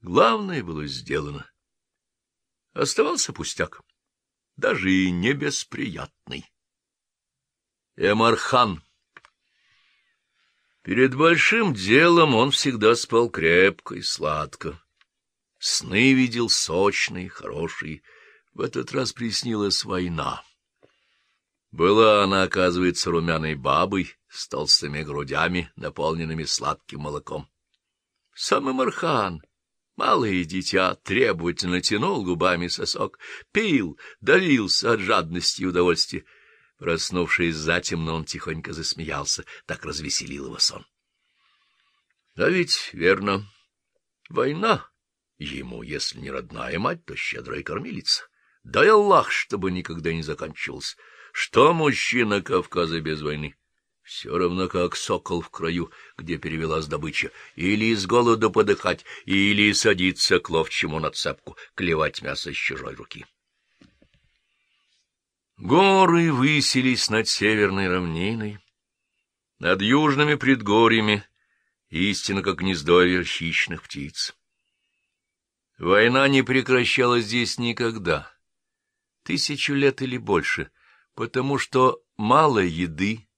Главное было сделано. Оставался пустяк, даже и не бесприятный. Эмархан. Перед большим делом он всегда спал крепко и сладко. Сны видел сочные, хорошие. В этот раз приснилась война. Была она, оказывается, румяной бабой с толстыми грудями, наполненными сладким молоком. Сам Эмархан Малое дитя требовательно тянул губами сосок, пил, давился от жадности и удовольствия. Проснувшись затемно, он тихонько засмеялся, так развеселил его сон. А ведь верно, война ему, если не родная мать, то щедрая кормилица. Дай Аллах, чтобы никогда не заканчивалась. Что мужчина Кавказа без войны? Все равно как сокол в краю, где перевелась добыча, или из голода подыхать, или садиться к ловчему на цепку, клевать мясо с чужой руки. Горы высились над северной равниной, над южными предгорьями, истинно как гнездовье хищных птиц. Война не прекращалась здесь никогда, тысячу лет или больше, потому что мало еды,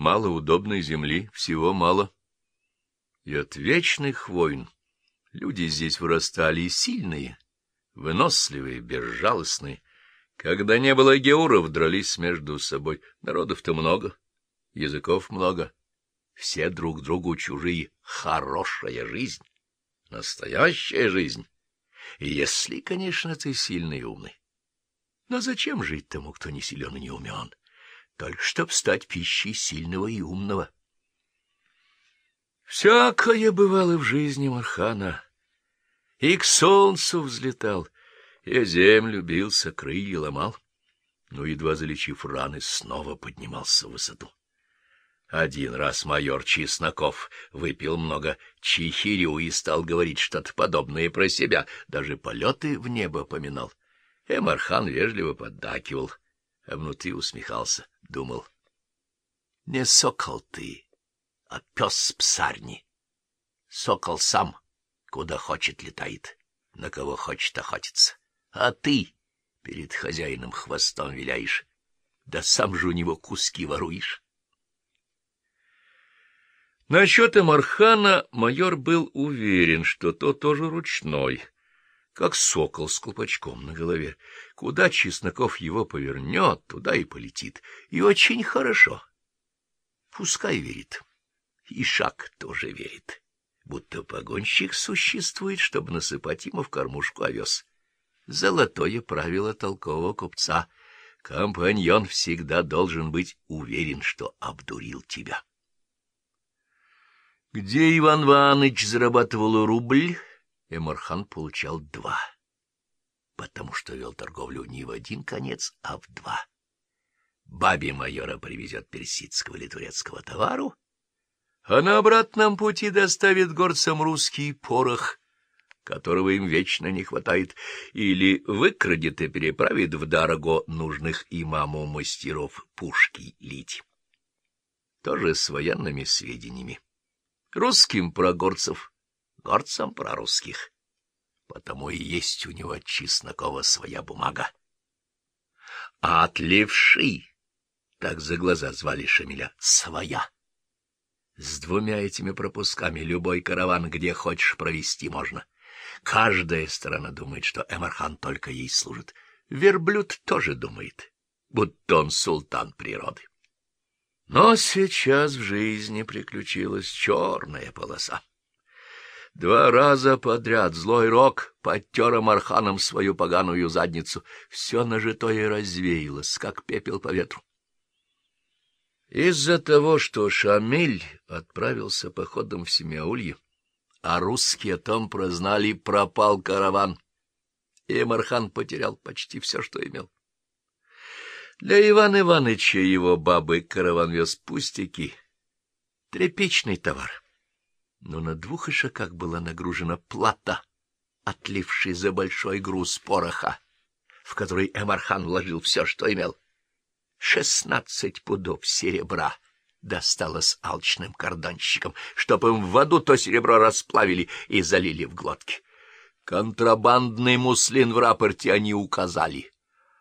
Мало удобной земли, всего мало. И от вечных войн люди здесь вырастали сильные, выносливые, безжалостные. Когда не было геуров, дрались между собой. Народов-то много, языков много. Все друг другу чужие. Хорошая жизнь, настоящая жизнь. Если, конечно, ты сильный и умный. Но зачем жить тому, кто не силен и не умен? Только чтоб стать пищей сильного и умного. Всякое бывало в жизни Мархана. И к солнцу взлетал, и землю бился, крылья ломал, но, едва залечив раны, снова поднимался в высоту. Один раз майор Чесноков выпил много чихирю и стал говорить что-то подобное про себя, даже полеты в небо поминал. Эмархан вежливо поддакивал, а внутри усмехался думал. Не сокол ты, а пес псарни. Сокол сам, куда хочет, летает, на кого хочет охотиться. А ты перед хозяином хвостом виляешь, да сам же у него куски воруешь. Насчет Эмархана майор был уверен, что тот тоже ручной — как сокол с колпачком на голове. Куда Чесноков его повернет, туда и полетит. И очень хорошо. Пускай верит. И шаг тоже верит. Будто погонщик существует, чтобы насыпать ему в кормушку овес. Золотое правило толкового купца. Компаньон всегда должен быть уверен, что обдурил тебя. Где Иван Иванович зарабатывал рубль, Эмархан получал два, потому что вел торговлю не в один конец, а в два. Бабе майора привезет персидского или турецкого товару, а на обратном пути доставит горцам русский порох, которого им вечно не хватает, или выкрадет и переправит в дорого нужных имаму мастеров пушки лить. Тоже с военными сведениями. Русским про горцев горцам про русских. Потому и есть у него Чеснокова своя бумага. А от так за глаза звали Шамиля, своя. С двумя этими пропусками любой караван, где хочешь, провести можно. Каждая сторона думает, что Эмархан только ей служит. Верблюд тоже думает, будто он султан природы. Но сейчас в жизни приключилась черная полоса. Два раза подряд злой рок подтер Марханом свою поганую задницу. Все нажитое развеялось, как пепел по ветру. Из-за того, что Шамиль отправился походом в Семяулье, а русские о том прознали, пропал караван, и Мархан потерял почти все, что имел. Для Ивана Ивановича его бабы караван вез пустяки, тряпичный товар но на двух ишаках была нагружена плата, отлившая за большой груз пороха, в который Эмархан вложил все, что имел. Шестнадцать пудов серебра досталось алчным карданщикам, чтоб им в воду то серебро расплавили и залили в глотки. Контрабандный муслин в рапорте они указали.